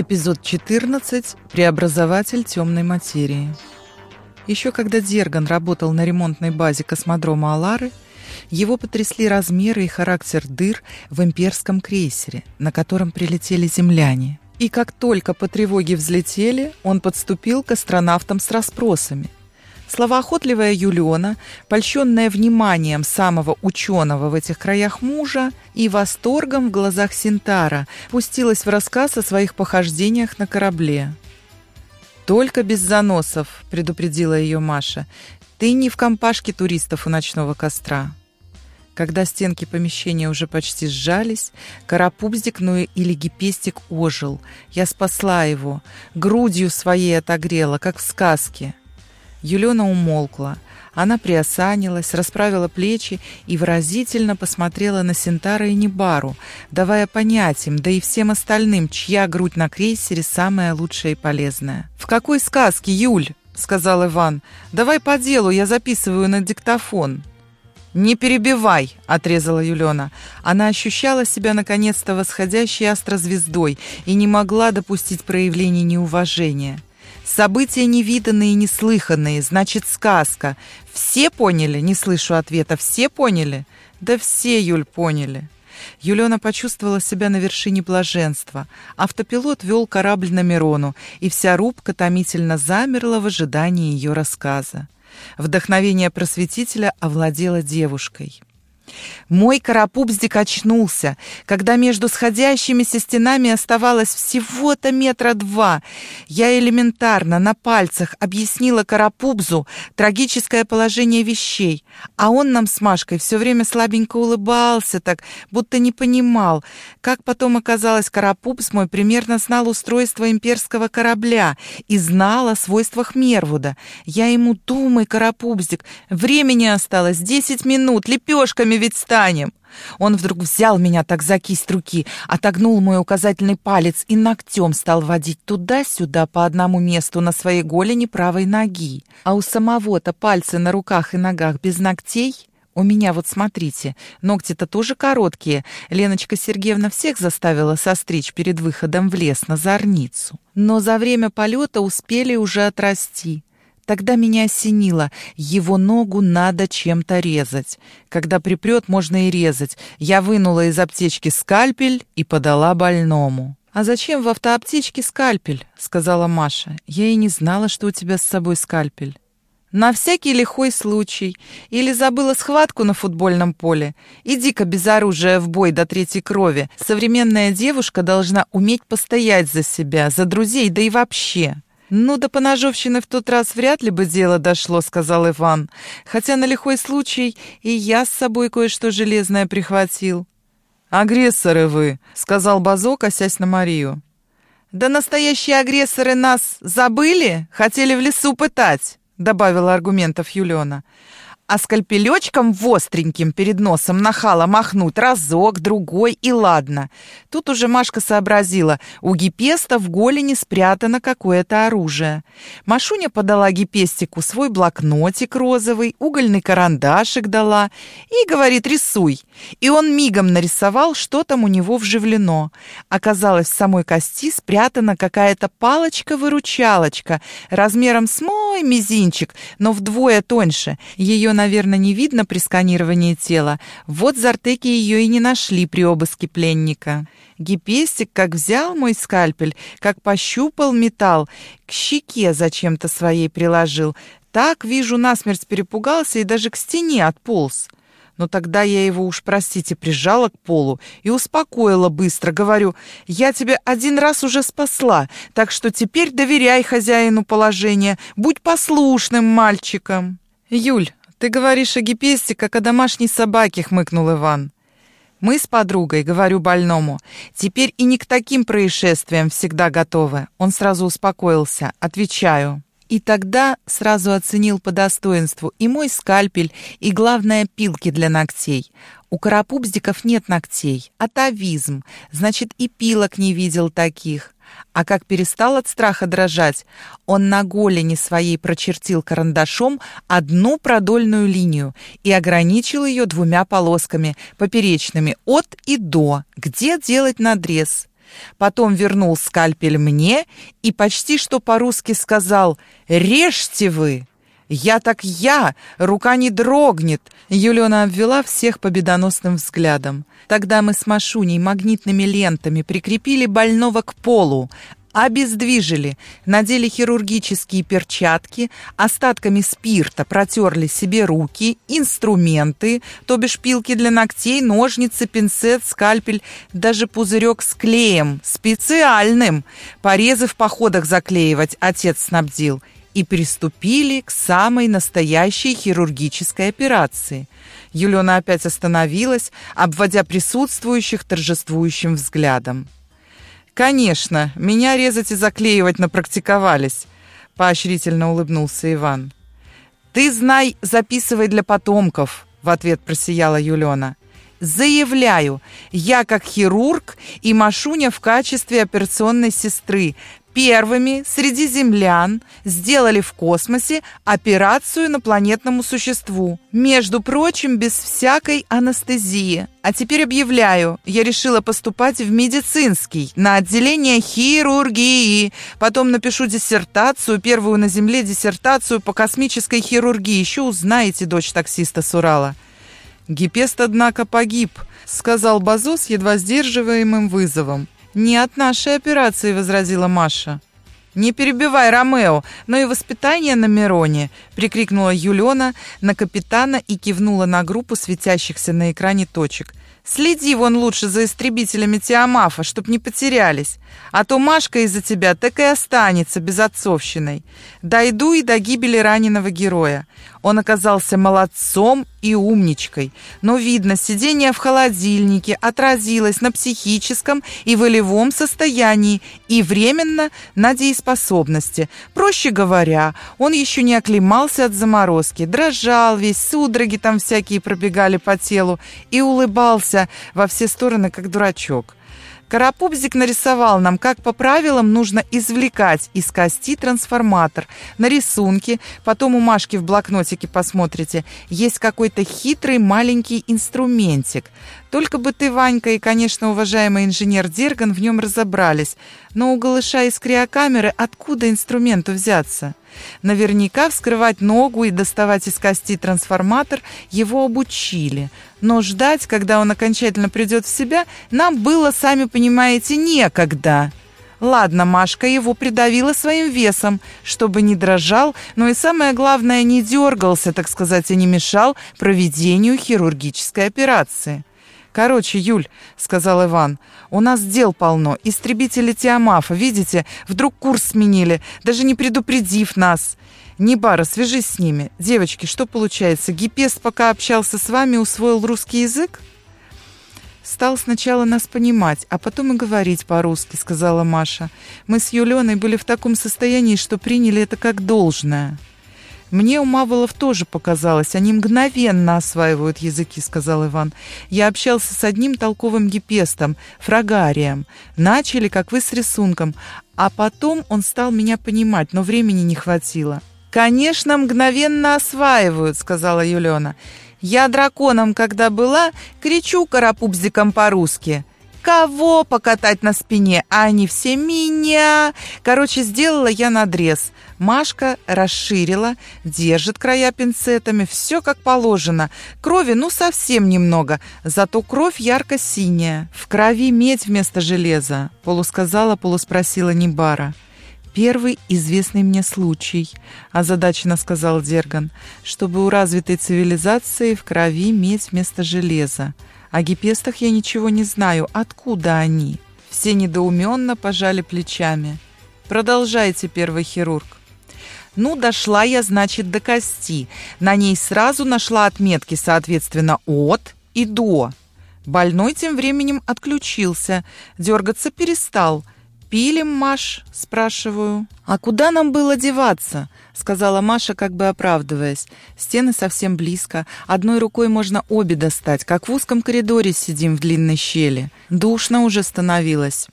Эпизод 14. Преобразователь темной материи. Еще когда Дерган работал на ремонтной базе космодрома Алары, его потрясли размеры и характер дыр в имперском крейсере, на котором прилетели земляне. И как только по тревоге взлетели, он подступил к астронавтам с расспросами – Словоохотливая Юлиона, польщенная вниманием самого ученого в этих краях мужа и восторгом в глазах Синтара, пустилась в рассказ о своих похождениях на корабле. «Только без заносов», — предупредила ее Маша. «Ты не в компашке туристов у ночного костра». Когда стенки помещения уже почти сжались, карапубзик, ну или гипестик ожил. Я спасла его, грудью своей отогрела, как в сказке. Юлена умолкла. Она приосанилась, расправила плечи и выразительно посмотрела на Синтара и Небару, давая понять им, да и всем остальным, чья грудь на крейсере самая лучшая и полезная. «В какой сказке, Юль?» — сказал Иван. «Давай по делу, я записываю на диктофон». «Не перебивай!» — отрезала Юлена. Она ощущала себя наконец-то восходящей астрозвездой и не могла допустить проявления неуважения. События невиданные и неслыханные, значит, сказка. Все поняли? Не слышу ответа. Все поняли? Да все, Юль, поняли. Юлена почувствовала себя на вершине блаженства. Автопилот вел корабль на Мирону, и вся рубка томительно замерла в ожидании ее рассказа. Вдохновение просветителя овладело девушкой. Мой карапубздик очнулся, когда между сходящимися стенами оставалось всего-то метра два. Я элементарно на пальцах объяснила карапубзу трагическое положение вещей, а он нам с Машкой все время слабенько улыбался так, будто не понимал. Как потом оказалось, карапубз мой примерно знал устройство имперского корабля и знал о свойствах Мервуда. Я ему, думай, карапубздик, времени осталось десять минут, лепешками ведь станем. Он вдруг взял меня так за кисть руки, отогнул мой указательный палец и ногтем стал водить туда-сюда по одному месту на своей голени правой ноги. А у самого-то пальцы на руках и ногах без ногтей у меня вот смотрите, ногти-то тоже короткие. Леночка Сергеевна всех заставила состричь перед выходом в лес на зорницу. Но за время полета успели уже отрасти. Тогда меня осенило, его ногу надо чем-то резать. Когда припрет, можно и резать. Я вынула из аптечки скальпель и подала больному. «А зачем в автоаптечке скальпель?» — сказала Маша. «Я и не знала, что у тебя с собой скальпель». «На всякий лихой случай. Или забыла схватку на футбольном поле. Иди-ка без оружия в бой до третьей крови. Современная девушка должна уметь постоять за себя, за друзей, да и вообще». «Ну, до поножовщины в тот раз вряд ли бы дело дошло», — сказал Иван. «Хотя на лихой случай и я с собой кое-что железное прихватил». «Агрессоры вы», — сказал Базо, косясь на Марию. «Да настоящие агрессоры нас забыли? Хотели в лесу пытать», — добавила аргументов Юлиона а скальпелечком востреньким перед носом нахала махнуть разок, другой и ладно. Тут уже Машка сообразила, у Гипеста в голени спрятано какое-то оружие. Машуня подала Гипестику свой блокнотик розовый, угольный карандашик дала и говорит «рисуй». И он мигом нарисовал, что там у него вживлено. Оказалось, в самой кости спрятана какая-то палочка-выручалочка размером с мой мизинчик, но вдвое тоньше. Ее наверное, не видно при сканировании тела. Вот Зартеки ее и не нашли при обыске пленника. Гипестик как взял мой скальпель, как пощупал металл, к щеке зачем-то своей приложил. Так, вижу, насмерть перепугался и даже к стене отполз. Но тогда я его уж, простите, прижала к полу и успокоила быстро. Говорю, я тебя один раз уже спасла, так что теперь доверяй хозяину положения, будь послушным мальчиком. Юль, «Ты говоришь о гипесте, как о домашней собаке», — хмыкнул Иван. «Мы с подругой, говорю больному, теперь и не к таким происшествиям всегда готовы». Он сразу успокоился. Отвечаю. И тогда сразу оценил по достоинству и мой скальпель, и, главное, пилки для ногтей. У карапубздиков нет ногтей, атовизм, значит, и пилок не видел таких. А как перестал от страха дрожать, он на голени своей прочертил карандашом одну продольную линию и ограничил ее двумя полосками, поперечными, от и до, где делать надрез. Потом вернул скальпель мне и почти что по-русски сказал «Режьте вы!» «Я так я! Рука не дрогнет!» Юлиона обвела всех победоносным взглядом. Тогда мы с Машуней магнитными лентами прикрепили больного к полу, обездвижили, надели хирургические перчатки, остатками спирта протерли себе руки, инструменты, то бишь пилки для ногтей, ножницы, пинцет, скальпель, даже пузырек с клеем, специальным. Порезы в походах заклеивать отец снабдил. И приступили к самой настоящей хирургической операции. Юлена опять остановилась, обводя присутствующих торжествующим взглядом. «Конечно, меня резать и заклеивать напрактиковались», — поощрительно улыбнулся Иван. «Ты, знай, записывай для потомков», — в ответ просияла Юлена. «Заявляю, я как хирург и Машуня в качестве операционной сестры первыми среди землян сделали в космосе операцию инопланетному существу. Между прочим, без всякой анестезии. А теперь объявляю, я решила поступать в медицинский, на отделение хирургии. Потом напишу диссертацию, первую на Земле диссертацию по космической хирургии. Еще узнаете, дочь таксиста с Урала. Гипест, однако, погиб, сказал Базо с едва сдерживаемым вызовом. «Не от нашей операции», — возразила Маша. «Не перебивай, Ромео, но и воспитание на Мироне!» — прикрикнула Юлена на капитана и кивнула на группу светящихся на экране точек. Следи вон лучше за истребителями Тиамафа, чтоб не потерялись. А то Машка из-за тебя так и останется безотцовщиной. Дойду и до гибели раненого героя. Он оказался молодцом и умничкой. Но, видно, сидение в холодильнике отразилось на психическом и волевом состоянии и временно на дееспособности. Проще говоря, он еще не оклемался от заморозки, дрожал весь, судороги там всякие пробегали по телу и улыбался во все стороны, как дурачок. Карапубзик нарисовал нам, как по правилам нужно извлекать из кости трансформатор. На рисунке, потом у Машки в блокнотике посмотрите, есть какой-то хитрый маленький инструментик. Только бы ты, Ванька, и, конечно, уважаемый инженер Дерган в нем разобрались. Но у голыша из криокамеры откуда инструменту взяться? Наверняка вскрывать ногу и доставать из кости трансформатор его обучили. Но ждать, когда он окончательно придет в себя, нам было, сами понимаете, некогда. Ладно, Машка его придавила своим весом, чтобы не дрожал, но и самое главное, не дергался, так сказать, и не мешал проведению хирургической операции. «Короче, Юль», — сказал Иван, — «у нас дел полно. Истребители Тиамафа, видите, вдруг курс сменили, даже не предупредив нас. Небара, свяжись с ними. Девочки, что получается, Гипест, пока общался с вами, усвоил русский язык?» «Стал сначала нас понимать, а потом и говорить по-русски», — сказала Маша. «Мы с Юленой были в таком состоянии, что приняли это как должное». «Мне у Маволов тоже показалось, они мгновенно осваивают языки», — сказал Иван. «Я общался с одним толковым гипестом, фрагарием. Начали, как вы, с рисунком, а потом он стал меня понимать, но времени не хватило». «Конечно, мгновенно осваивают», — сказала Юлена. «Я драконом, когда была, кричу карапубзиком по-русски». Кого покатать на спине? А они все меня. Короче, сделала я надрез. Машка расширила, держит края пинцетами, все как положено. Крови, ну, совсем немного, зато кровь ярко-синяя. В крови медь вместо железа, полусказала, полуспросила Небара. «Первый известный мне случай», — озадаченно сказал Дерган, «чтобы у развитой цивилизации в крови медь вместо железа. О гипестах я ничего не знаю. Откуда они?» Все недоуменно пожали плечами. «Продолжайте, первый хирург». Ну, дошла я, значит, до кости. На ней сразу нашла отметки, соответственно, от и до. Больной тем временем отключился, дергаться перестал. «Пилим, Маш?» – спрашиваю. «А куда нам было деваться?» – сказала Маша, как бы оправдываясь. «Стены совсем близко. Одной рукой можно обе достать, как в узком коридоре сидим в длинной щели. Душно уже становилось».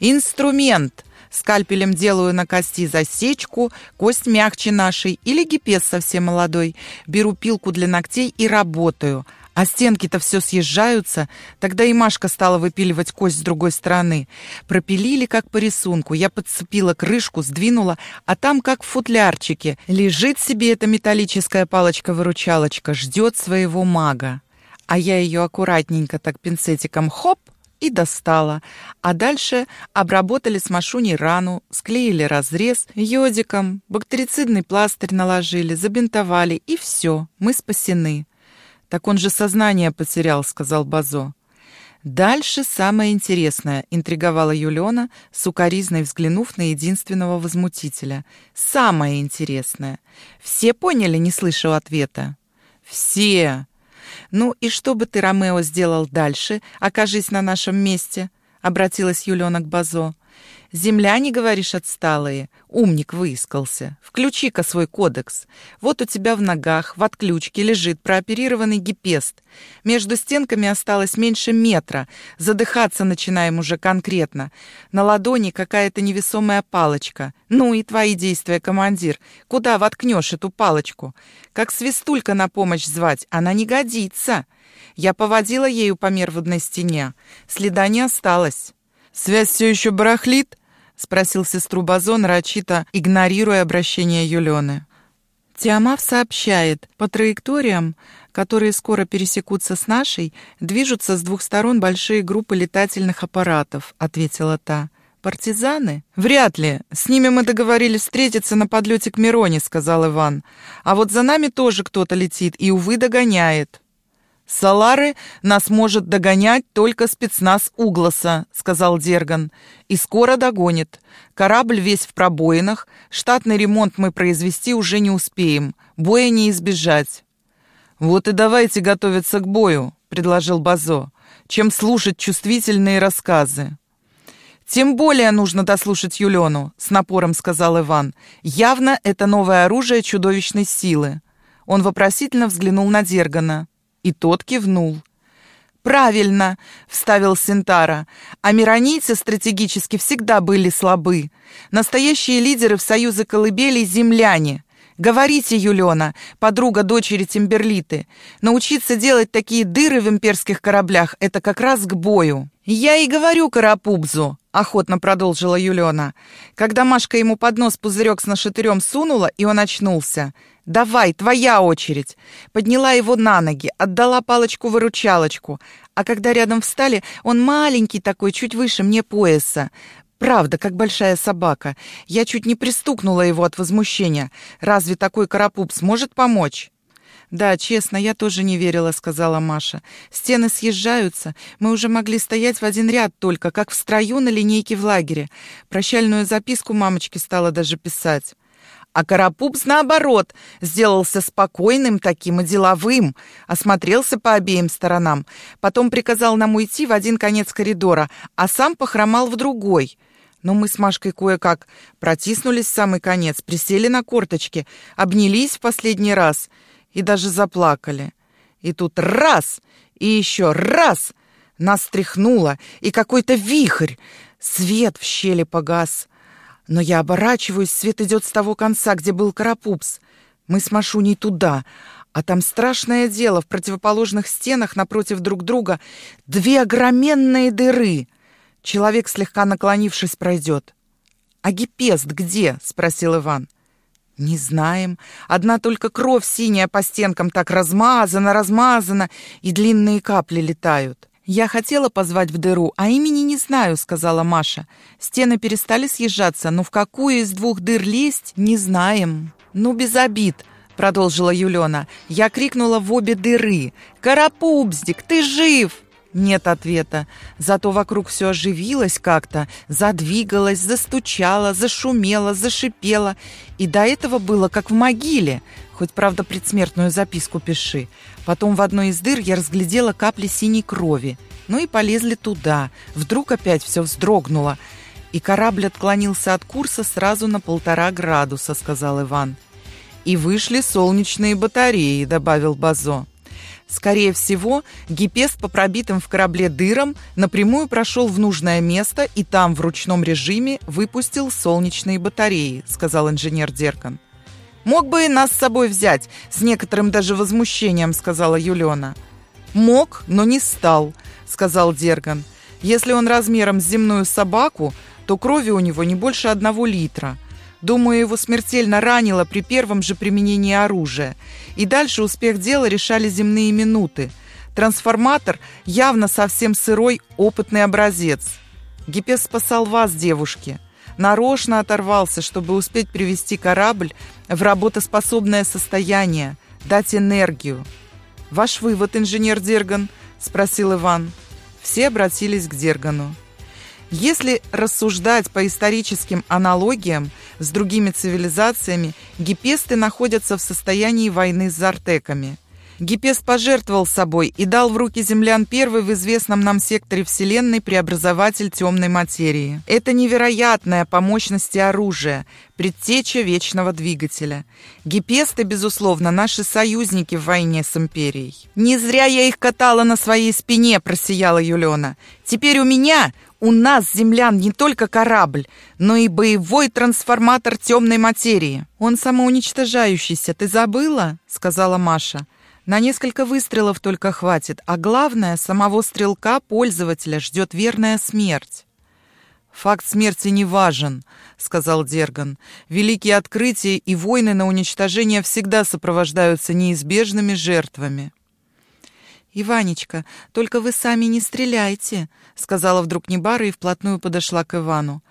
«Инструмент!» Скальпелем делаю на кости засечку, кость мягче нашей или гипес совсем молодой. Беру пилку для ногтей и работаю. А стенки-то все съезжаются. Тогда и Машка стала выпиливать кость с другой стороны. Пропилили, как по рисунку. Я подцепила крышку, сдвинула, а там, как в футлярчике, лежит себе эта металлическая палочка-выручалочка, ждет своего мага. А я ее аккуратненько так пинцетиком хоп и достала. А дальше обработали с Машуней рану, склеили разрез йодиком, бактерицидный пластырь наложили, забинтовали, и все, мы спасены. «Так он же сознание потерял», — сказал Базо. «Дальше самое интересное», — интриговала Юлиона, сукоризной взглянув на единственного возмутителя. «Самое интересное. Все поняли, не слышу ответа?» «Все!» «Ну и что бы ты, Ромео, сделал дальше, окажись на нашем месте?» — обратилась Юлиона к Базо. «Земляне, говоришь, отсталые? Умник выискался. Включи-ка свой кодекс. Вот у тебя в ногах, в отключке, лежит прооперированный гипест. Между стенками осталось меньше метра. Задыхаться начинаем уже конкретно. На ладони какая-то невесомая палочка. Ну и твои действия, командир. Куда воткнешь эту палочку? Как свистулька на помощь звать? Она не годится. Я поводила ею по мерводной стене. Следа не осталось». «Связь все еще барахлит?» — спросил сестру Базон, рачито, игнорируя обращение Юлены. Тиамав сообщает, по траекториям, которые скоро пересекутся с нашей, движутся с двух сторон большие группы летательных аппаратов, ответила та. «Партизаны? Вряд ли. С ними мы договорились встретиться на подлете к Мироне», — сказал Иван. «А вот за нами тоже кто-то летит и, увы, догоняет». «Салары нас может догонять только спецназ Угласа», — сказал Дерган. «И скоро догонит. Корабль весь в пробоинах. Штатный ремонт мы произвести уже не успеем. Боя не избежать». «Вот и давайте готовиться к бою», — предложил Базо, «чем слушать чувствительные рассказы». «Тем более нужно дослушать Юлену», — с напором сказал Иван. «Явно это новое оружие чудовищной силы». Он вопросительно взглянул на Дергана. И тот кивнул. «Правильно!» — вставил Синтара. «А миронийцы стратегически всегда были слабы. Настоящие лидеры в союзе колыбелей — земляне. Говорите, Юлиона, подруга дочери Тимберлиты, научиться делать такие дыры в имперских кораблях — это как раз к бою». «Я и говорю Карапубзу», — охотно продолжила Юлиона. Когда Машка ему под нос пузырек с нашатырем сунула, и он очнулся. «Давай, твоя очередь!» Подняла его на ноги, отдала палочку-выручалочку. А когда рядом встали, он маленький такой, чуть выше мне пояса. Правда, как большая собака. Я чуть не пристукнула его от возмущения. Разве такой карапуп сможет помочь? «Да, честно, я тоже не верила», — сказала Маша. «Стены съезжаются. Мы уже могли стоять в один ряд только, как в строю на линейке в лагере. Прощальную записку мамочке стала даже писать». А Карапупс, наоборот, сделался спокойным таким и деловым, осмотрелся по обеим сторонам, потом приказал нам уйти в один конец коридора, а сам похромал в другой. Но мы с Машкой кое-как протиснулись в самый конец, присели на корточки, обнялись в последний раз и даже заплакали. И тут раз, и еще раз нас тряхнуло, и какой-то вихрь. Свет в щели погас. Но я оборачиваюсь, свет идет с того конца, где был Карапупс. Мы с Машуней туда, а там страшное дело, в противоположных стенах напротив друг друга две огроменные дыры. Человек, слегка наклонившись, пройдет. «А гипест где?» — спросил Иван. «Не знаем. Одна только кровь синяя по стенкам так размазана, размазана, и длинные капли летают». «Я хотела позвать в дыру, а имени не знаю», — сказала Маша. «Стены перестали съезжаться, но в какую из двух дыр лезть, не знаем». «Ну, без обид», — продолжила Юлена. Я крикнула в обе дыры. «Карапубздик, ты жив!» Нет ответа. Зато вокруг все оживилось как-то, задвигалось, застучало, зашумело, зашипело. И до этого было как в могиле. Хоть, правда, предсмертную записку пиши. Потом в одной из дыр я разглядела капли синей крови. Ну и полезли туда. Вдруг опять все вздрогнуло. И корабль отклонился от курса сразу на полтора градуса, сказал Иван. И вышли солнечные батареи, добавил Базо. Скорее всего, Гипест по пробитым в корабле дырам напрямую прошел в нужное место и там в ручном режиме выпустил солнечные батареи, сказал инженер Деркан. Мог бы и нас с собой взять, с некоторым даже возмущением, сказала Юлена. «Мог, но не стал», — сказал Дерган. «Если он размером с земную собаку, то крови у него не больше одного литра. Думаю, его смертельно ранило при первом же применении оружия. И дальше успех дела решали земные минуты. Трансформатор явно совсем сырой, опытный образец. Гипес спасал вас, девушки. Нарочно оторвался, чтобы успеть привести корабль в работоспособное состояние, дать энергию. «Ваш вывод, инженер Дерган?» – спросил Иван. Все обратились к Дергану. Если рассуждать по историческим аналогиям с другими цивилизациями, гипесты находятся в состоянии войны с зартеками – Гипес пожертвовал собой и дал в руки землян первый в известном нам секторе Вселенной преобразователь темной материи. Это невероятное по мощности оружие, предтеча вечного двигателя. Гипесты, безусловно, наши союзники в войне с Империей. «Не зря я их катала на своей спине», — просияла Юлена. «Теперь у меня, у нас, землян, не только корабль, но и боевой трансформатор темной материи». «Он самоуничтожающийся, ты забыла?» — сказала Маша. На несколько выстрелов только хватит, а главное, самого стрелка, пользователя, ждет верная смерть. «Факт смерти не важен», — сказал Дерган. «Великие открытия и войны на уничтожение всегда сопровождаются неизбежными жертвами». «Иванечка, только вы сами не стреляйте», — сказала вдруг Небара и вплотную подошла к Ивану.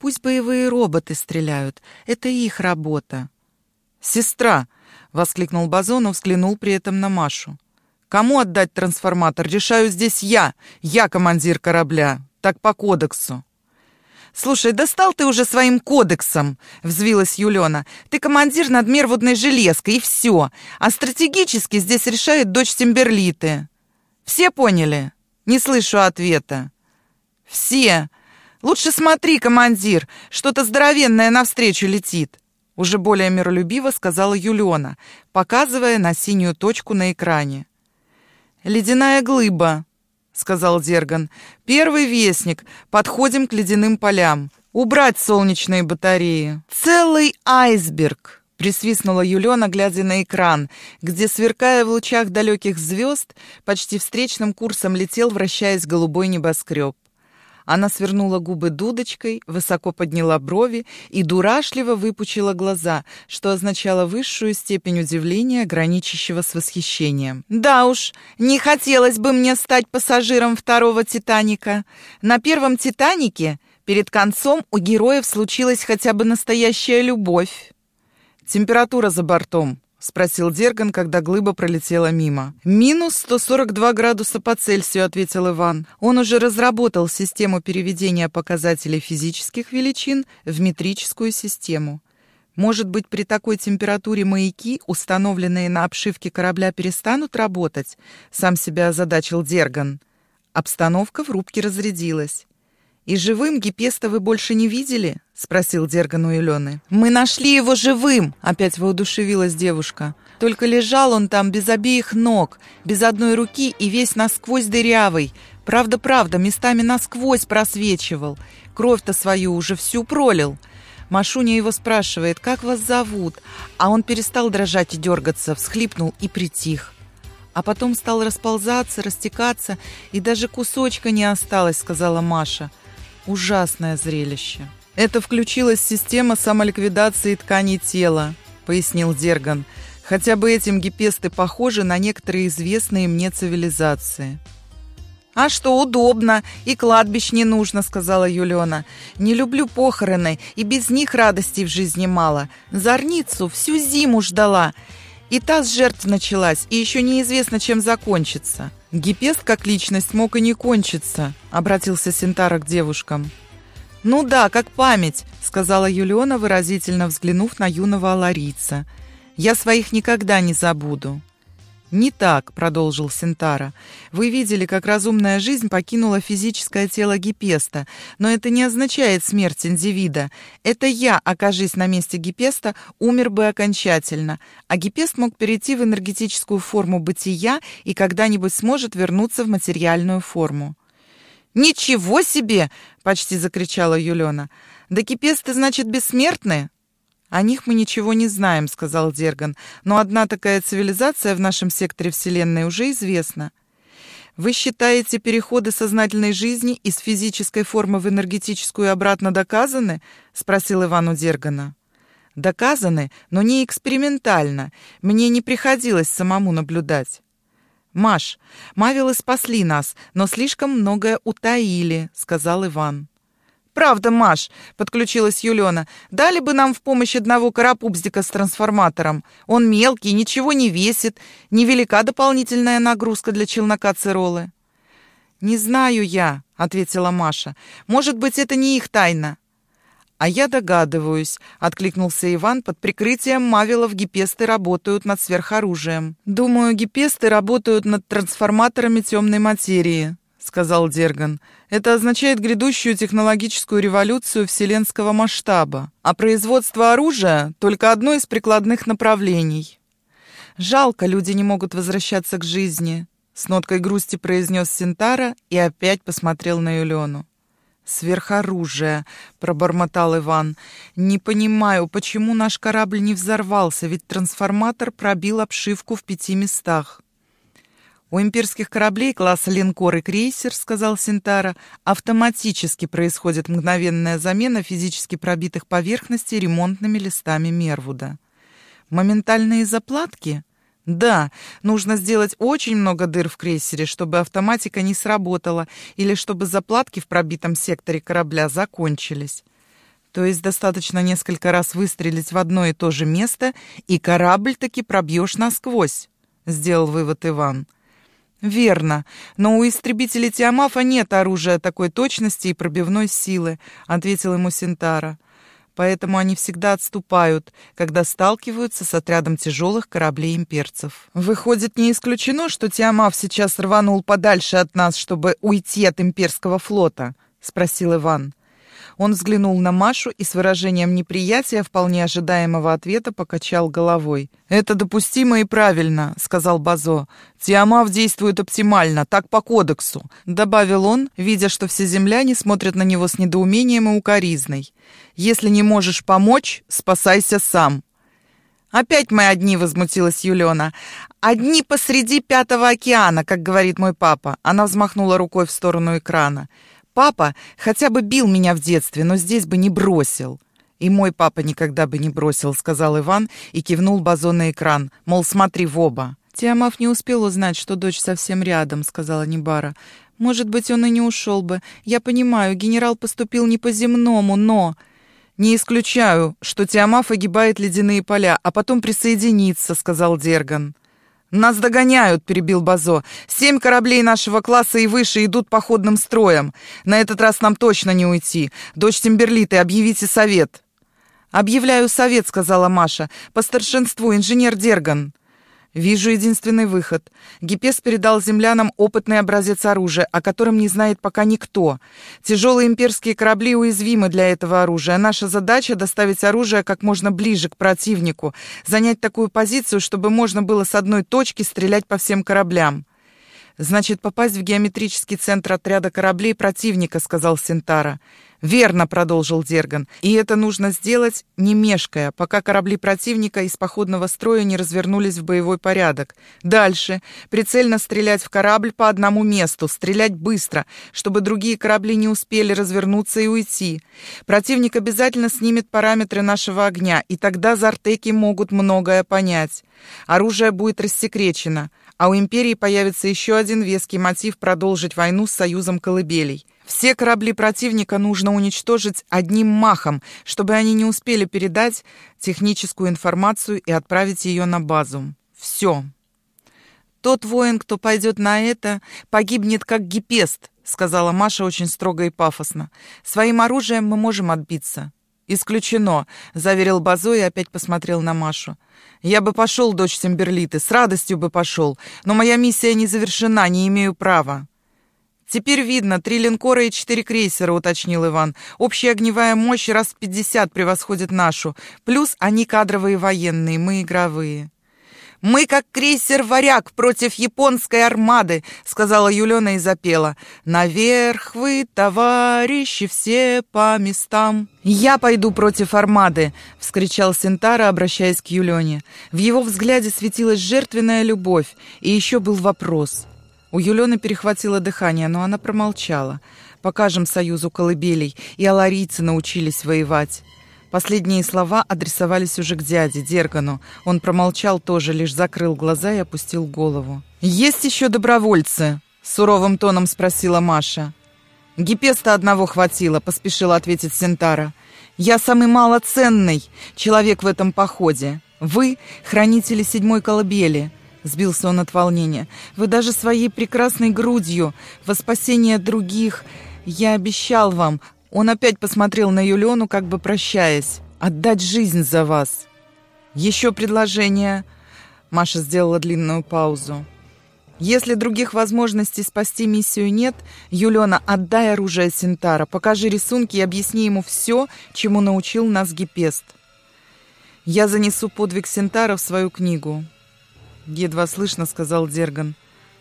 «Пусть боевые роботы стреляют. Это их работа». «Сестра!» Воскликнул Базон и взглянул при этом на Машу. «Кому отдать трансформатор? Решаю здесь я. Я командир корабля. Так по кодексу». «Слушай, достал ты уже своим кодексом!» — взвилась Юлена. «Ты командир над Мервудной железкой, и все. А стратегически здесь решает дочь Тимберлиты. Все поняли? Не слышу ответа». «Все. Лучше смотри, командир, что-то здоровенное навстречу летит». Уже более миролюбиво сказала Юлиона, показывая на синюю точку на экране. «Ледяная глыба», — сказал Дерган. «Первый вестник. Подходим к ледяным полям. Убрать солнечные батареи». «Целый айсберг», — присвистнула Юлена, глядя на экран, где, сверкая в лучах далеких звезд, почти встречным курсом летел, вращаясь голубой небоскреб. Она свернула губы дудочкой, высоко подняла брови и дурашливо выпучила глаза, что означало высшую степень удивления, граничащего с восхищением. «Да уж, не хотелось бы мне стать пассажиром второго «Титаника». На первом «Титанике» перед концом у героев случилась хотя бы настоящая любовь. Температура за бортом — спросил Дерган, когда глыба пролетела мимо. «Минус 142 градуса по Цельсию», — ответил Иван. Он уже разработал систему переведения показателей физических величин в метрическую систему. Может быть, при такой температуре маяки, установленные на обшивке корабля, перестанут работать? Сам себя озадачил Дерган. Обстановка в рубке разрядилась. «И живым Гипеста вы больше не видели?» — спросил Дерган у Елены. «Мы нашли его живым!» — опять воодушевилась девушка. «Только лежал он там без обеих ног, без одной руки и весь насквозь дырявый. Правда-правда, местами насквозь просвечивал. Кровь-то свою уже всю пролил». Машуня его спрашивает, «Как вас зовут?» А он перестал дрожать и дергаться, всхлипнул и притих. А потом стал расползаться, растекаться, и даже кусочка не осталось, сказала Маша. Ужасное зрелище. Это включилась система самоликвидации тканей тела, пояснил Дерган. Хотя бы этим гипесты похожи на некоторые известные мне цивилизации. «А что, удобно, и кладбищ не нужно», — сказала Юлена. «Не люблю похороны, и без них радостей в жизни мало. Зорницу всю зиму ждала. И та с жертв началась, и еще неизвестно, чем закончится». «Гипест как личность мог и не кончиться», — обратился Синтара к девушкам. «Ну да, как память», — сказала Юлиона, выразительно взглянув на юного аларийца. «Я своих никогда не забуду». «Не так», — продолжил Синтара. «Вы видели, как разумная жизнь покинула физическое тело Гипеста, но это не означает смерть индивида. Это я, окажись на месте Гипеста, умер бы окончательно, а Гипест мог перейти в энергетическую форму бытия и когда-нибудь сможет вернуться в материальную форму». «Ничего себе!» — почти закричала Юлена. «Да Гипесты, значит, бессмертны?» «О них мы ничего не знаем», — сказал Дерган. «Но одна такая цивилизация в нашем секторе Вселенной уже известна. «Вы считаете переходы сознательной жизни из физической формы в энергетическую обратно доказаны?» — спросил Иван у Дергана. «Доказаны, но не экспериментально. Мне не приходилось самому наблюдать». «Маш, Мавилы спасли нас, но слишком многое утаили», — сказал Иван. «Правда, Маш», — подключилась Юлена, — «дали бы нам в помощь одного карапупздика с трансформатором. Он мелкий, ничего не весит, невелика дополнительная нагрузка для челнока Циролы». «Не знаю я», — ответила Маша. «Может быть, это не их тайна». «А я догадываюсь», — откликнулся Иван, «под прикрытием Мавилов гипесты работают над сверхоружием. Думаю, гипесты работают над трансформаторами темной материи», — сказал Дерган. Это означает грядущую технологическую революцию вселенского масштаба, а производство оружия — только одно из прикладных направлений. «Жалко, люди не могут возвращаться к жизни», — с ноткой грусти произнес Синтара и опять посмотрел на Юлену. «Сверхоружие», — пробормотал Иван. «Не понимаю, почему наш корабль не взорвался, ведь трансформатор пробил обшивку в пяти местах». «У имперских кораблей класса линкор и крейсер, — сказал Синтара, — автоматически происходит мгновенная замена физически пробитых поверхностей ремонтными листами Мервуда. Моментальные заплатки? Да, нужно сделать очень много дыр в крейсере, чтобы автоматика не сработала или чтобы заплатки в пробитом секторе корабля закончились. То есть достаточно несколько раз выстрелить в одно и то же место, и корабль таки пробьешь насквозь, — сделал вывод Иван. — «Верно. Но у истребителей Тиамафа нет оружия такой точности и пробивной силы», — ответил ему Синтара. «Поэтому они всегда отступают, когда сталкиваются с отрядом тяжелых кораблей имперцев. Выходит, не исключено, что Тиамаф сейчас рванул подальше от нас, чтобы уйти от имперского флота?» — спросил Иван. Он взглянул на Машу и с выражением неприятия вполне ожидаемого ответа покачал головой. «Это допустимо и правильно», — сказал Базо. «Тиамав действует оптимально, так по кодексу», — добавил он, видя, что все земляне смотрят на него с недоумением и укоризной. «Если не можешь помочь, спасайся сам». «Опять мы одни», — возмутилась Юлена. «Одни посреди Пятого океана, как говорит мой папа». Она взмахнула рукой в сторону экрана. Папа хотя бы бил меня в детстве, но здесь бы не бросил. И мой папа никогда бы не бросил, сказал Иван и кивнул Базо на экран, мол, смотри в оба. Тиамав не успел узнать, что дочь совсем рядом, сказала Небара. Может быть, он и не ушел бы. Я понимаю, генерал поступил не по-земному, но... «Не исключаю, что Тиамаф огибает ледяные поля, а потом присоединится», — сказал Дерган. «Нас догоняют», — перебил Базо. «Семь кораблей нашего класса и выше идут походным строем. На этот раз нам точно не уйти. Дочь Тимберлиты, объявите совет». «Объявляю совет», — сказала Маша. «По старшинству инженер Дерган». «Вижу единственный выход. Гипес передал землянам опытный образец оружия, о котором не знает пока никто. Тяжелые имперские корабли уязвимы для этого оружия. Наша задача — доставить оружие как можно ближе к противнику, занять такую позицию, чтобы можно было с одной точки стрелять по всем кораблям». «Значит, попасть в геометрический центр отряда кораблей противника», — сказал Синтара. «Верно», — продолжил Дерган. «И это нужно сделать, не мешкая, пока корабли противника из походного строя не развернулись в боевой порядок. Дальше. Прицельно стрелять в корабль по одному месту, стрелять быстро, чтобы другие корабли не успели развернуться и уйти. Противник обязательно снимет параметры нашего огня, и тогда зартеки могут многое понять. Оружие будет рассекречено, а у Империи появится еще один веский мотив продолжить войну с Союзом Колыбелей». Все корабли противника нужно уничтожить одним махом, чтобы они не успели передать техническую информацию и отправить ее на базу. Все. Тот воин, кто пойдет на это, погибнет как гипест, сказала Маша очень строго и пафосно. Своим оружием мы можем отбиться. «Исключено», — заверил Базо и опять посмотрел на Машу. «Я бы пошел, дочь Тимберлиты, с радостью бы пошел, но моя миссия не завершена, не имею права». «Теперь видно, три линкора и четыре крейсера», — уточнил Иван. «Общая огневая мощь раз в пятьдесят превосходит нашу. Плюс они кадровые военные, мы игровые». «Мы как крейсер «Варяг» против японской армады», — сказала Юлена и запела. «Наверх вы, товарищи, все по местам». «Я пойду против армады», — вскричал Сентара, обращаясь к Юлене. В его взгляде светилась жертвенная любовь, и еще был вопрос — У Юлены перехватило дыхание, но она промолчала. «Покажем союзу колыбелей, и аларийцы научились воевать». Последние слова адресовались уже к дяде, Дергану. Он промолчал тоже, лишь закрыл глаза и опустил голову. «Есть еще добровольцы?» — суровым тоном спросила Маша. «Гипеста одного хватило», — поспешила ответить Сентара. «Я самый малоценный человек в этом походе. Вы — хранители седьмой колыбели». Сбился он от волнения. «Вы даже своей прекрасной грудью во спасение других. Я обещал вам, он опять посмотрел на Юлену, как бы прощаясь. «Отдать жизнь за вас!» «Еще предложение!» Маша сделала длинную паузу. «Если других возможностей спасти миссию нет, Юлена, отдай оружие Синтара, покажи рисунки и объясни ему все, чему научил нас Гипест. Я занесу подвиг Синтара в свою книгу». Едва слышно сказал Дерган.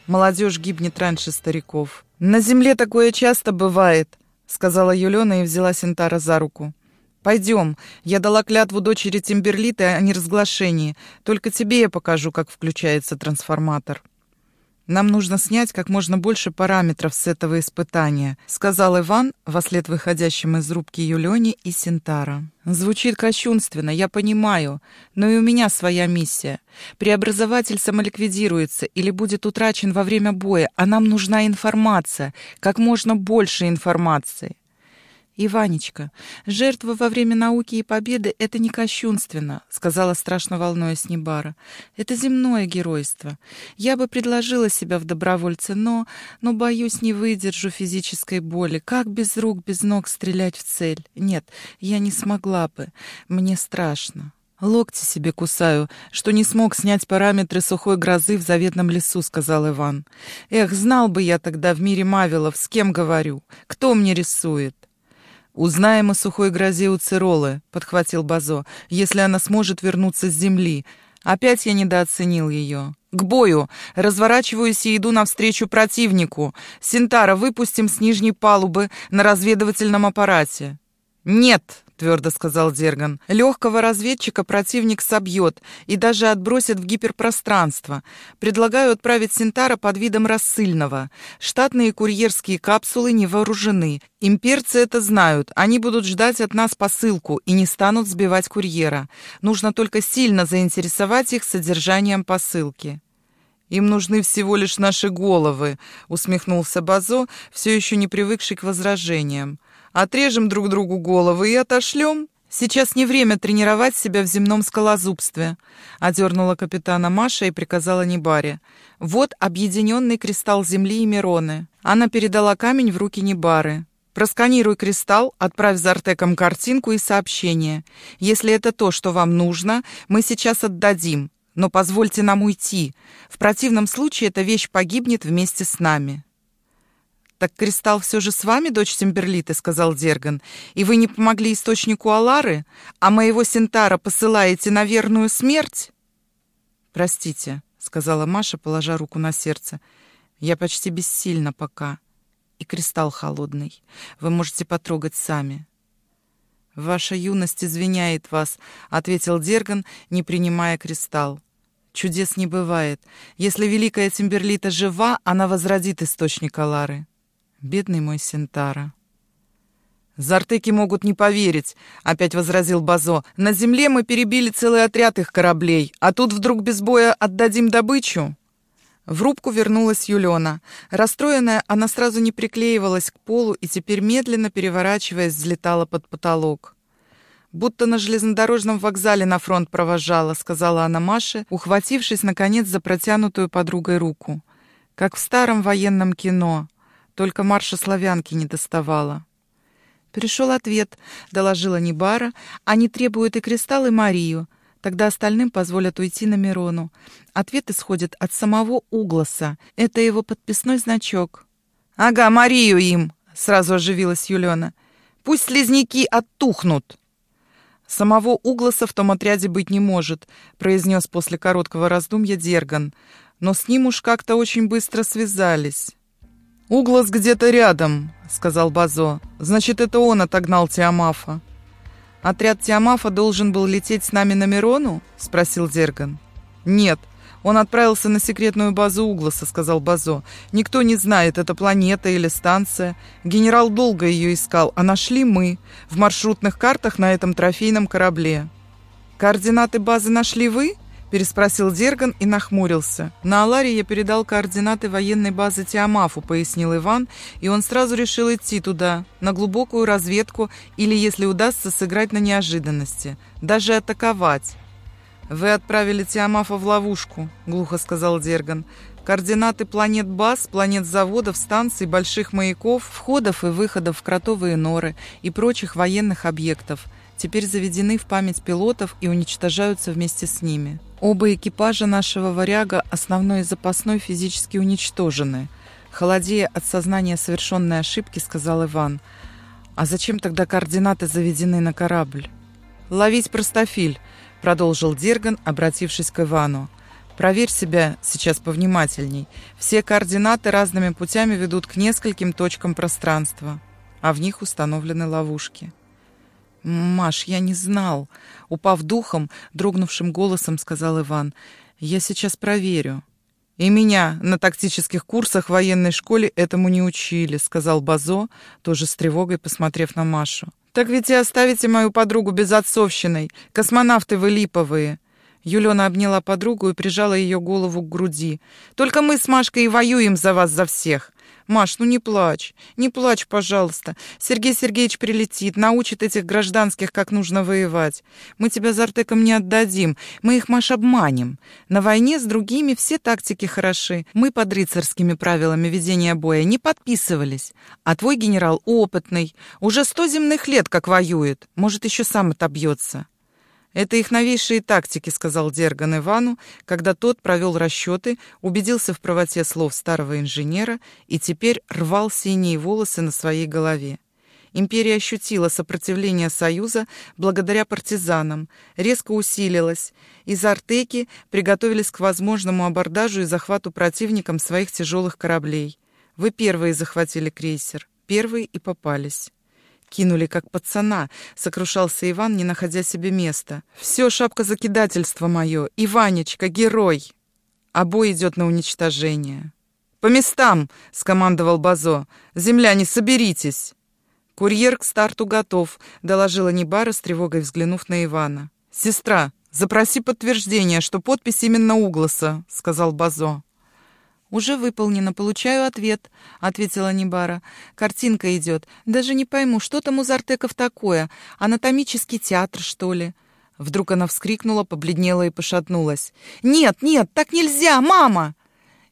«Молодежь гибнет раньше стариков. На земле такое часто бывает сказала Юлена и взяла Синтара за руку. «Пойдем. Я дала клятву дочери Тимберлита о неразглашении. Только тебе я покажу, как включается трансформатор». «Нам нужно снять как можно больше параметров с этого испытания», сказал Иван, вослед выходящим из рубки Юлёне и Синтара. «Звучит кощунственно, я понимаю, но и у меня своя миссия. Преобразователь самоликвидируется или будет утрачен во время боя, а нам нужна информация, как можно больше информации. «Иванечка, жертва во время науки и победы — это не кощунственно», — сказала страшно волнуясь Небара. «Это земное геройство. Я бы предложила себя в добровольце, но... но, боюсь, не выдержу физической боли. Как без рук, без ног стрелять в цель? Нет, я не смогла бы. Мне страшно». «Локти себе кусаю, что не смог снять параметры сухой грозы в заветном лесу», — сказал Иван. «Эх, знал бы я тогда в мире Мавилов, с кем говорю, кто мне рисует». «Узнаем о сухой грозе у Циролы», — подхватил Базо, «если она сможет вернуться с земли. Опять я недооценил ее. К бою! Разворачиваюсь и иду навстречу противнику. Синтара выпустим с нижней палубы на разведывательном аппарате». «Нет!» — твердо сказал Дерган. «Легкого разведчика противник собьет и даже отбросит в гиперпространство. Предлагаю отправить Синтара под видом рассыльного. Штатные курьерские капсулы не вооружены. Имперцы это знают. Они будут ждать от нас посылку и не станут сбивать курьера. Нужно только сильно заинтересовать их содержанием посылки». «Им нужны всего лишь наши головы», — усмехнулся Базо, все еще не привыкший к возражениям. Отрежем друг другу головы и отошлем. Сейчас не время тренировать себя в земном скалозубстве», — одернула капитана Маша и приказала Небаре. «Вот объединенный кристалл Земли и Мироны». Она передала камень в руки Небары. «Просканируй кристалл, отправь за Артеком картинку и сообщение. Если это то, что вам нужно, мы сейчас отдадим, но позвольте нам уйти. В противном случае эта вещь погибнет вместе с нами». «Так кристалл все же с вами, дочь Тимберлиты?» — сказал Дерган. «И вы не помогли источнику Алары, а моего Синтара посылаете на верную смерть?» «Простите», — сказала Маша, положа руку на сердце. «Я почти бессильна пока. И кристалл холодный. Вы можете потрогать сами». «Ваша юность извиняет вас», — ответил Дерган, не принимая кристалл. «Чудес не бывает. Если Великая Тимберлита жива, она возродит источник Алары». Бедный мой Синтара. «Зартыки могут не поверить», — опять возразил Базо. «На земле мы перебили целый отряд их кораблей, а тут вдруг без боя отдадим добычу». В рубку вернулась Юлена. Расстроенная, она сразу не приклеивалась к полу и теперь, медленно переворачиваясь, взлетала под потолок. «Будто на железнодорожном вокзале на фронт провожала», — сказала она Маше, ухватившись, наконец, за протянутую подругой руку. «Как в старом военном кино. Только марша славянки не доставала. Пришел ответ, доложила Небара. Они требуют и Кристалл, и Марию. Тогда остальным позволят уйти на Мирону. Ответ исходит от самого Угласа. Это его подписной значок. «Ага, Марию им!» — сразу оживилась Юлена. «Пусть слизняки оттухнут!» «Самого Угласа в том отряде быть не может», — произнес после короткого раздумья Дерган. «Но с ним уж как-то очень быстро связались». «Углас где-то рядом», — сказал Базо. «Значит, это он отогнал Тиамафа». «Отряд Тиамафа должен был лететь с нами на Мирону?» — спросил Дерган. «Нет, «Он отправился на секретную базу Угласа», — сказал Базо. «Никто не знает, это планета или станция. Генерал долго ее искал, а нашли мы в маршрутных картах на этом трофейном корабле». «Координаты базы нашли вы?» — переспросил Дерган и нахмурился. «На Аларе я передал координаты военной базы Тиамафу», — пояснил Иван, и он сразу решил идти туда, на глубокую разведку или, если удастся, сыграть на неожиданности, даже атаковать. «Вы отправили Тиамафа в ловушку», — глухо сказал Дерган. «Координаты планет баз, планет заводов, станций, больших маяков, входов и выходов в кротовые норы и прочих военных объектов теперь заведены в память пилотов и уничтожаются вместе с ними. Оба экипажа нашего «Варяга» основной и запасной физически уничтожены. Холодея от сознания совершенной ошибки, сказал Иван. «А зачем тогда координаты заведены на корабль?» «Ловить простофиль», продолжил Дерган, обратившись к Ивану. «Проверь себя сейчас повнимательней. Все координаты разными путями ведут к нескольким точкам пространства, а в них установлены ловушки». «Маш, я не знал», — упав духом, дрогнувшим голосом сказал Иван. «Я сейчас проверю». «И меня на тактических курсах в военной школе этому не учили», — сказал Базо, тоже с тревогой посмотрев на Машу. «Так ведь и оставите мою подругу без отцовщиной. Космонавты вы липовые». Юлена обняла подругу и прижала ее голову к груди. «Только мы с Машкой и воюем за вас, за всех. Маш, ну не плачь, не плачь, пожалуйста. Сергей Сергеевич прилетит, научит этих гражданских, как нужно воевать. Мы тебя за Артеком не отдадим, мы их, Маш, обманем. На войне с другими все тактики хороши. Мы под рыцарскими правилами ведения боя не подписывались. А твой генерал опытный, уже сто земных лет как воюет. Может, еще сам отобьется. «Это их новейшие тактики», — сказал Дерган Ивану, когда тот провел расчеты, убедился в правоте слов старого инженера и теперь рвал синие волосы на своей голове. Империя ощутила сопротивление Союза благодаря партизанам, резко усилилась. Из Артеки приготовились к возможному абордажу и захвату противником своих тяжелых кораблей. Вы первые захватили крейсер, первые и попались. Кинули как пацана, сокрушался Иван, не находя себе места. Все шапка закидательства мое. Иванечка, герой. А идет на уничтожение. «По местам!» — скомандовал Базо. «Земляне, соберитесь!» «Курьер к старту готов», — доложила Небара с тревогой взглянув на Ивана. «Сестра, запроси подтверждение, что подпись именно Угласа», — сказал Базо. «Уже выполнено, получаю ответ», — ответила Небара. «Картинка идет. Даже не пойму, что там у Зартеков такое? Анатомический театр, что ли?» Вдруг она вскрикнула, побледнела и пошатнулась. «Нет, нет, так нельзя, мама!»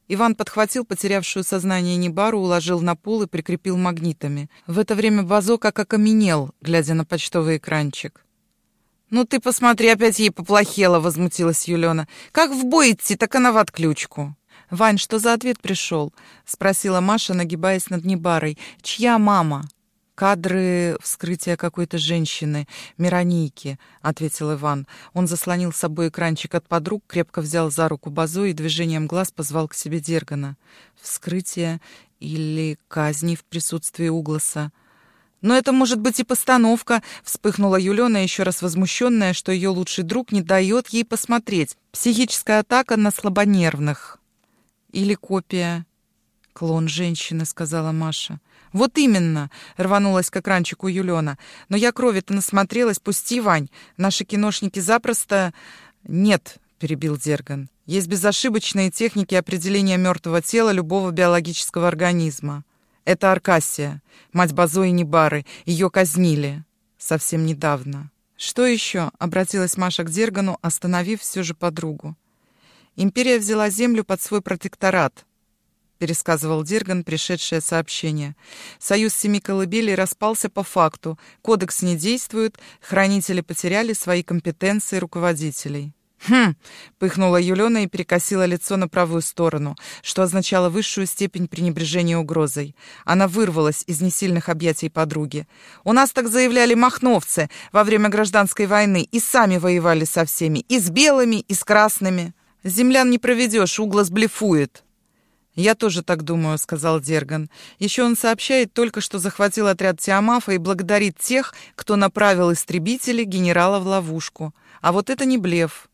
Иван подхватил потерявшую сознание Небару, уложил на пол и прикрепил магнитами. В это время Базо как окаменел, глядя на почтовый экранчик. «Ну ты посмотри, опять ей поплохело!» — возмутилась Юлена. «Как в бой идти, так она в отключку!» «Вань, что за ответ пришел?» — спросила Маша, нагибаясь над Небарой. «Чья мама?» «Кадры вскрытия какой-то женщины, Миронийки», — ответил Иван. Он заслонил с собой экранчик от подруг, крепко взял за руку Базу и движением глаз позвал к себе Дергана. «Вскрытие или казни в присутствии Угласа?» «Но это может быть и постановка», — вспыхнула Юлена, еще раз возмущенная, что ее лучший друг не дает ей посмотреть. «Психическая атака на слабонервных». Или копия. Клон женщины, сказала Маша. Вот именно, рванулась к экранчику Юлена. Но я крови-то насмотрелась, пусти, Вань. Наши киношники запросто... Нет, перебил Дерган. Есть безошибочные техники определения мертвого тела любого биологического организма. Это Аркасия, мать Базо и Небары. Ее казнили. Совсем недавно. Что еще? Обратилась Маша к Дергану, остановив все же подругу. Империя взяла землю под свой протекторат, пересказывал Дирган пришедшее сообщение. Союз семи колыбелей распался по факту, кодекс не действует, хранители потеряли свои компетенции руководителей. «Хм!» — пыхнула Юлена и перекосила лицо на правую сторону, что означало высшую степень пренебрежения угрозой. Она вырвалась из несильных объятий подруги. «У нас так заявляли махновцы во время гражданской войны и сами воевали со всеми, и с белыми, и с красными». Землян не проведешь, Углас блефует». «Я тоже так думаю», — сказал Дерган. «Еще он сообщает только, что захватил отряд Тиамафа и благодарит тех, кто направил истребители генерала в ловушку. А вот это не блеф.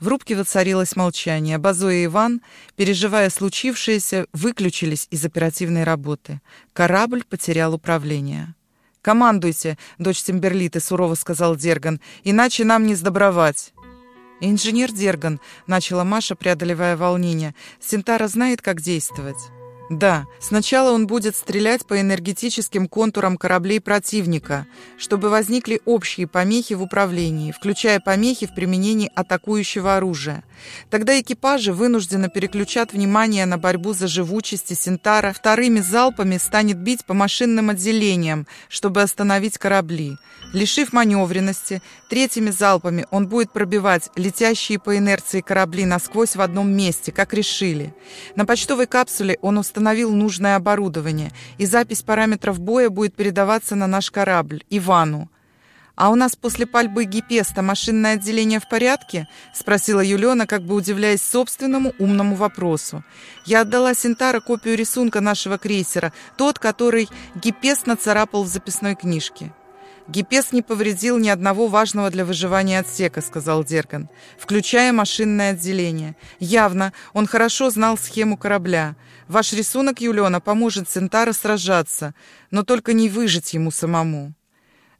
В рубке воцарилось молчание. Базо и Иван, переживая случившееся, выключились из оперативной работы. Корабль потерял управление. «Командуйте», — дочь Тимберлиты сурово сказал Дерган, «иначе нам не сдобровать». «Инженер Дерган», — начала Маша, преодолевая волнение, «Синтара знает, как действовать». Да, сначала он будет стрелять по энергетическим контурам кораблей противника, чтобы возникли общие помехи в управлении, включая помехи в применении атакующего оружия. Тогда экипажи вынужденно переключат внимание на борьбу за живучесть и Синтара. Вторыми залпами станет бить по машинным отделениям, чтобы остановить корабли. Лишив маневренности, третьими залпами он будет пробивать летящие по инерции корабли насквозь в одном месте, как решили. На почтовой капсуле он установил нужное оборудование, и запись параметров боя будет передаваться на наш корабль, Ивану. «А у нас после пальбы Гипеста машинное отделение в порядке?» — спросила Юлена, как бы удивляясь собственному умному вопросу. «Я отдала Синтара копию рисунка нашего крейсера, тот, который Гипест нацарапал в записной книжке». «Гипес не повредил ни одного важного для выживания отсека», — сказал Дерган, «включая машинное отделение. Явно, он хорошо знал схему корабля. Ваш рисунок, Юлена, поможет Сентара сражаться, но только не выжить ему самому».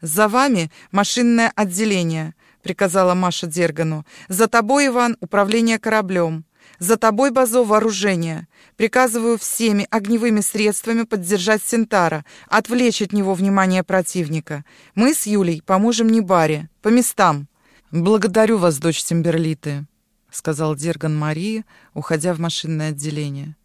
«За вами машинное отделение», — приказала Маша Дергану. «За тобой, Иван, управление кораблем». За тобой, Базо, вооружение. Приказываю всеми огневыми средствами поддержать Сентара, отвлечь от него внимание противника. Мы с Юлей поможем Небаре. По местам. Благодарю вас, дочь Тимберлиты, сказал Дерган Марии, уходя в машинное отделение.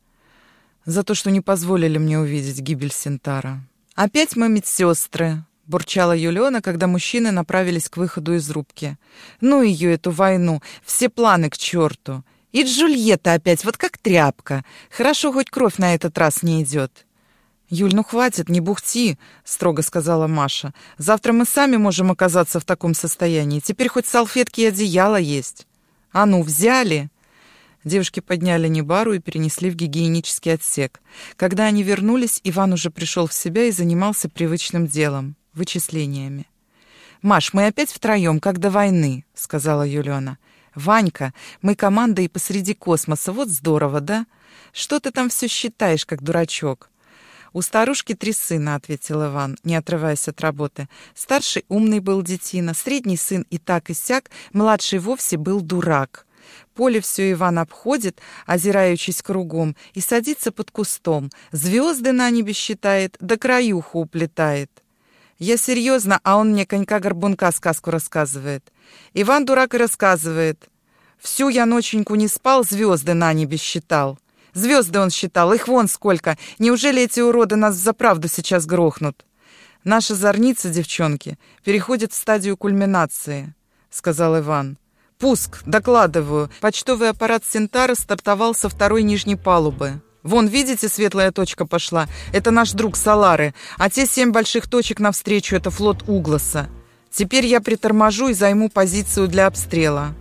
За то, что не позволили мне увидеть гибель Сентара. Опять мы медсестры, бурчала Юлена, когда мужчины направились к выходу из рубки. Ну ее эту войну, все планы к черту. И Джульетта опять, вот как тряпка. Хорошо, хоть кровь на этот раз не идет. «Юль, ну хватит, не бухти», — строго сказала Маша. «Завтра мы сами можем оказаться в таком состоянии. Теперь хоть салфетки и одеяло есть». «А ну, взяли!» Девушки подняли Небару и перенесли в гигиенический отсек. Когда они вернулись, Иван уже пришел в себя и занимался привычным делом — вычислениями. «Маш, мы опять втроем, как до войны», — сказала Юлена. «Ванька, мы команда и посреди космоса, вот здорово, да? Что ты там все считаешь, как дурачок?» «У старушки три сына», — ответил Иван, не отрываясь от работы. «Старший умный был детина, средний сын и так и сяк, младший вовсе был дурак». Поле все Иван обходит, озираючись кругом, и садится под кустом. Звезды на небе считает, да краюху уплетает. Я серьезно, а он мне конька-горбунка сказку рассказывает. Иван дурак и рассказывает. Всю я ноченьку не спал, звезды на небе считал. Звезды он считал, их вон сколько. Неужели эти уроды нас за правду сейчас грохнут? Наша зорница, девчонки, переходит в стадию кульминации, сказал Иван. Пуск, докладываю. Почтовый аппарат Сентара стартовал со второй нижней палубы. Вон, видите, светлая точка пошла? Это наш друг Салары. А те семь больших точек навстречу — это флот Угласа. Теперь я приторможу и займу позицию для обстрела.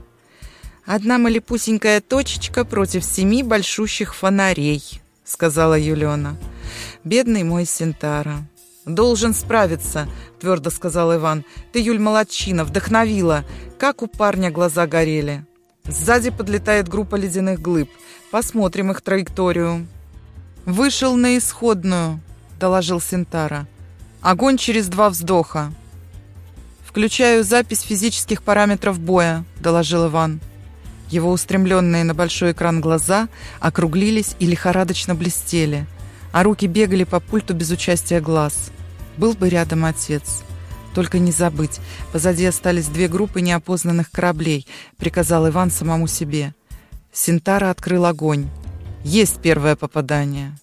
Одна малепусенькая точечка против семи большущих фонарей, сказала Юлена. Бедный мой Синтара. «Должен справиться», — твердо сказал Иван. «Ты, Юль, молодчина, вдохновила. Как у парня глаза горели». Сзади подлетает группа ледяных глыб. Посмотрим их траекторию. «Вышел на исходную», — доложил Синтара. «Огонь через два вздоха». «Включаю запись физических параметров боя», — доложил Иван. Его устремленные на большой экран глаза округлились и лихорадочно блестели, а руки бегали по пульту без участия глаз. Был бы рядом отец. Только не забыть, позади остались две группы неопознанных кораблей, приказал Иван самому себе. Синтара открыл огонь. Есть первое попадание.